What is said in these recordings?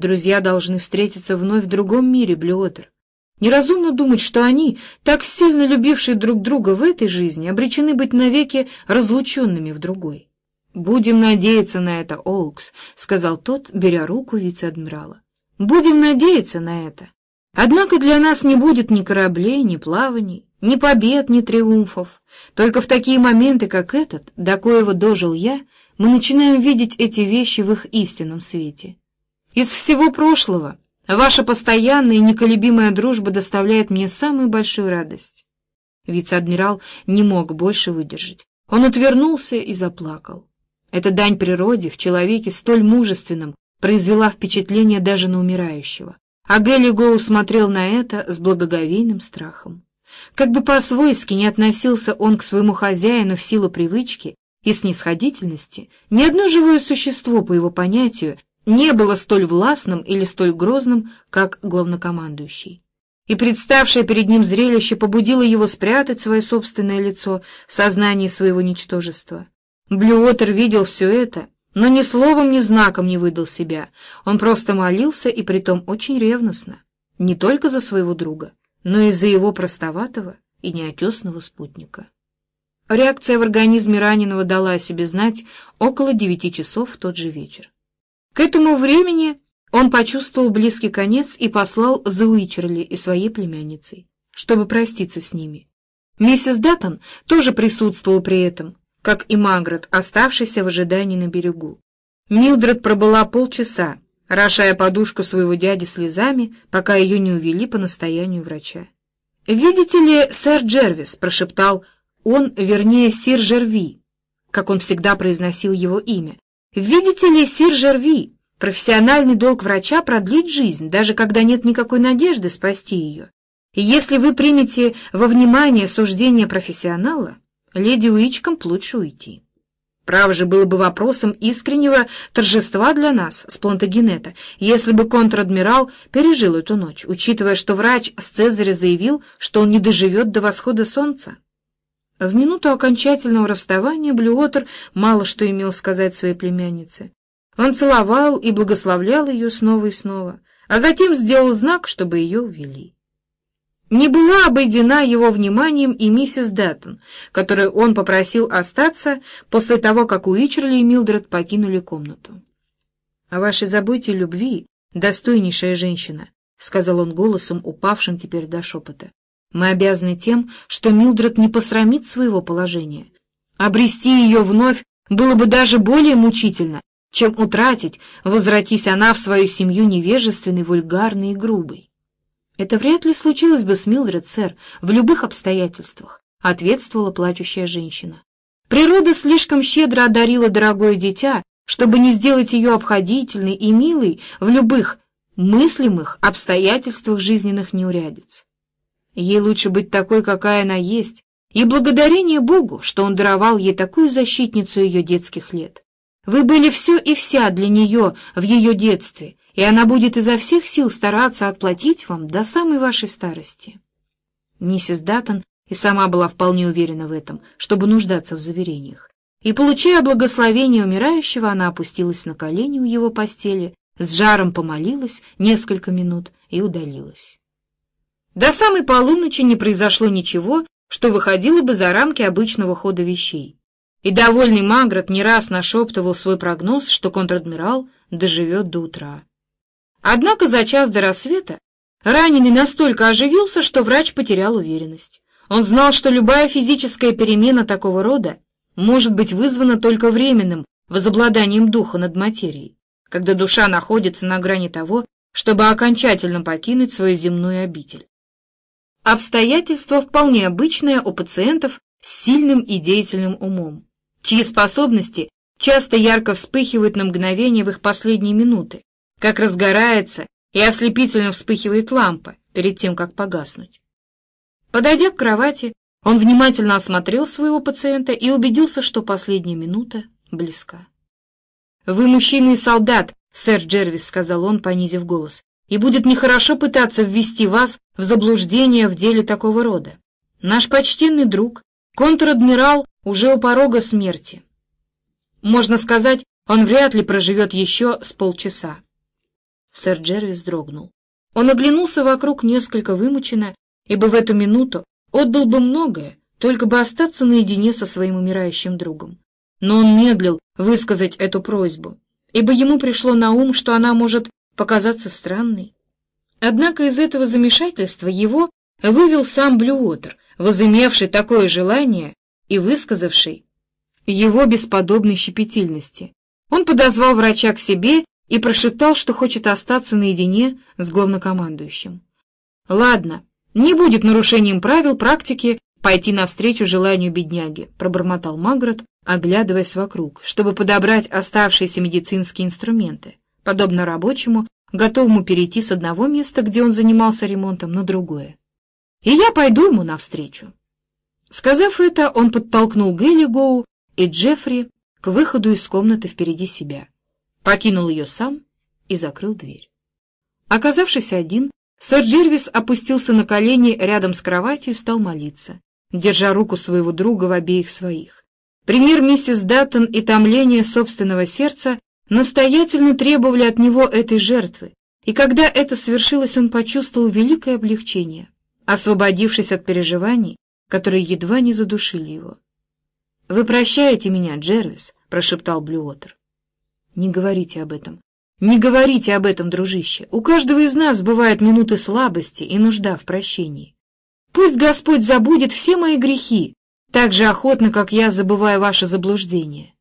Друзья должны встретиться вновь в другом мире, Блюотер. Неразумно думать, что они, так сильно любившие друг друга в этой жизни, обречены быть навеки разлученными в другой. «Будем надеяться на это, Оукс», — сказал тот, беря руку вице-адмирала. «Будем надеяться на это. Однако для нас не будет ни кораблей, ни плаваний, ни побед, ни триумфов. Только в такие моменты, как этот, до коего дожил я, мы начинаем видеть эти вещи в их истинном свете. Из всего прошлого ваша постоянная и неколебимая дружба доставляет мне самую большую радость. Вице-адмирал не мог больше выдержать. Он отвернулся и заплакал. Эта дань природе в человеке столь мужественном произвела впечатление даже на умирающего. А Гелли Гоу смотрел на это с благоговейным страхом. Как бы по-свойски не относился он к своему хозяину в силу привычки и снисходительности, ни одно живое существо, по его понятию, не было столь властным или столь грозным, как главнокомандующий. И представшее перед ним зрелище побудило его спрятать свое собственное лицо в сознании своего ничтожества. Блюотер видел все это но ни словом, ни знаком не выдал себя. Он просто молился, и притом очень ревностно, не только за своего друга, но и за его простоватого и неотесного спутника. Реакция в организме раненого дала о себе знать около девяти часов в тот же вечер. К этому времени он почувствовал близкий конец и послал за Уичерли и своей племянницей, чтобы проститься с ними. Миссис Даттон тоже присутствовала при этом, как и Магрот, оставшийся в ожидании на берегу. Милдред пробыла полчаса, рошая подушку своего дяди слезами, пока ее не увели по настоянию врача. «Видите ли, сэр Джервис», — прошептал он, вернее, сир Жерви, как он всегда произносил его имя. «Видите ли, сир Жерви, профессиональный долг врача продлить жизнь, даже когда нет никакой надежды спасти ее. И если вы примете во внимание суждение профессионала, леди Уичкомп лучше уйти. Право же было бы вопросом искреннего торжества для нас с Плантагенета, если бы контр-адмирал пережил эту ночь, учитывая, что врач с Цезаря заявил, что он не доживет до восхода солнца. В минуту окончательного расставания Блюотер мало что имел сказать своей племяннице. Он целовал и благословлял ее снова и снова, а затем сделал знак, чтобы ее увели. Не была обойдена его вниманием и миссис Даттон, которую он попросил остаться после того, как Уичерли и Милдред покинули комнату. — О вашей заботе и любви, достойнейшая женщина, — сказал он голосом, упавшим теперь до шепота. — Мы обязаны тем, что Милдред не посрамит своего положения. Обрести ее вновь было бы даже более мучительно, чем утратить, возвратись она в свою семью невежественной, вульгарной и грубой. «Это вряд ли случилось бы с Милдред, сэр, в любых обстоятельствах», — ответствовала плачущая женщина. «Природа слишком щедро одарила дорогое дитя, чтобы не сделать ее обходительной и милой в любых мыслимых обстоятельствах жизненных неурядиц. Ей лучше быть такой, какая она есть, и благодарение Богу, что Он даровал ей такую защитницу ее детских лет. Вы были все и вся для нее в ее детстве, и она будет изо всех сил стараться отплатить вам до самой вашей старости. Миссис Даттон и сама была вполне уверена в этом, чтобы нуждаться в заверениях. И, получая благословение умирающего, она опустилась на колени у его постели, с жаром помолилась несколько минут и удалилась. До самой полуночи не произошло ничего, что выходило бы за рамки обычного хода вещей. И довольный Магрот не раз нашептывал свой прогноз, что контр-адмирал доживет до утра. Однако за час до рассвета раненый настолько оживился, что врач потерял уверенность. Он знал, что любая физическая перемена такого рода может быть вызвана только временным возобладанием духа над материей, когда душа находится на грани того, чтобы окончательно покинуть свою земную обитель. Обстоятельство вполне обычное у пациентов с сильным и деятельным умом, чьи способности часто ярко вспыхивают на мгновение в их последние минуты, как разгорается и ослепительно вспыхивает лампа перед тем, как погаснуть. Подойдя к кровати, он внимательно осмотрел своего пациента и убедился, что последняя минута близка. «Вы мужчина и солдат, сэр Джервис», — сказал он, понизив голос, «и будет нехорошо пытаться ввести вас в заблуждение в деле такого рода. Наш почтенный друг, контр-адмирал, уже у порога смерти. Можно сказать, он вряд ли проживет еще с полчаса. Сэр Джервис дрогнул. Он оглянулся вокруг несколько вымученно, ибо в эту минуту отдал бы многое, только бы остаться наедине со своим умирающим другом. Но он медлил высказать эту просьбу, ибо ему пришло на ум, что она может показаться странной. Однако из этого замешательства его вывел сам Блюотер, возымевший такое желание и высказавший его бесподобной щепетильности. Он подозвал врача к себе и прошептал, что хочет остаться наедине с главнокомандующим. «Ладно, не будет нарушением правил практики пойти навстречу желанию бедняги», пробормотал Магрот, оглядываясь вокруг, чтобы подобрать оставшиеся медицинские инструменты, подобно рабочему, готовому перейти с одного места, где он занимался ремонтом, на другое. «И я пойду ему навстречу». Сказав это, он подтолкнул Гелли Гоу и Джеффри к выходу из комнаты впереди себя, покинул ее сам и закрыл дверь. Оказавшись один, сэр Джервис опустился на колени рядом с кроватью и стал молиться, держа руку своего друга в обеих своих. Пример миссис Даттон и томление собственного сердца настоятельно требовали от него этой жертвы, и когда это свершилось, он почувствовал великое облегчение, освободившись от переживаний, которые едва не задушили его. «Вы прощаете меня, Джервис?» — прошептал Блюотер. «Не говорите об этом. Не говорите об этом, дружище. У каждого из нас бывают минуты слабости и нужда в прощении. Пусть Господь забудет все мои грехи, так же охотно, как я забываю ваше заблуждение.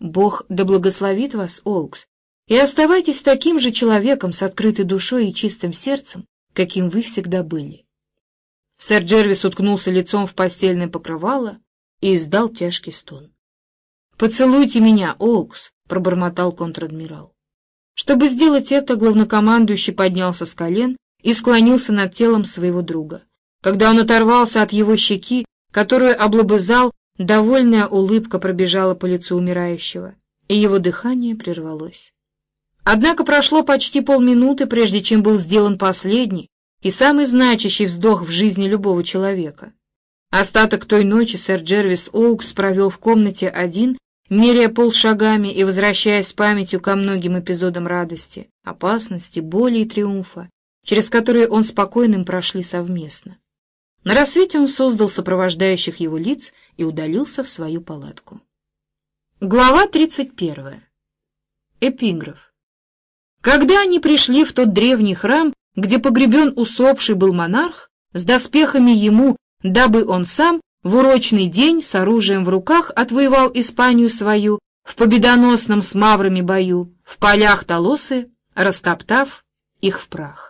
Бог да благословит вас, Оукс, и оставайтесь таким же человеком с открытой душой и чистым сердцем, каким вы всегда были». Сэр Джервис уткнулся лицом в постельное покрывало, и издал тяжкий стон. «Поцелуйте меня, Оукс!» — пробормотал контр-адмирал. Чтобы сделать это, главнокомандующий поднялся с колен и склонился над телом своего друга. Когда он оторвался от его щеки, которую облобызал, довольная улыбка пробежала по лицу умирающего, и его дыхание прервалось. Однако прошло почти полминуты, прежде чем был сделан последний и самый значащий вздох в жизни любого человека — Остаток той ночи сэр Джервис Оукс провел в комнате один, меряя полшагами и возвращаясь с памятью ко многим эпизодам радости, опасности, боли и триумфа, через которые он спокойным прошли совместно. На рассвете он создал сопровождающих его лиц и удалился в свою палатку. Глава 31. Эпиграф. Когда они пришли в тот древний храм, где погребен усопший был монарх, с доспехами ему дабы он сам в урочный день с оружием в руках отвоевал Испанию свою в победоносном с маврами бою, в полях Толосы, растоптав их в прах.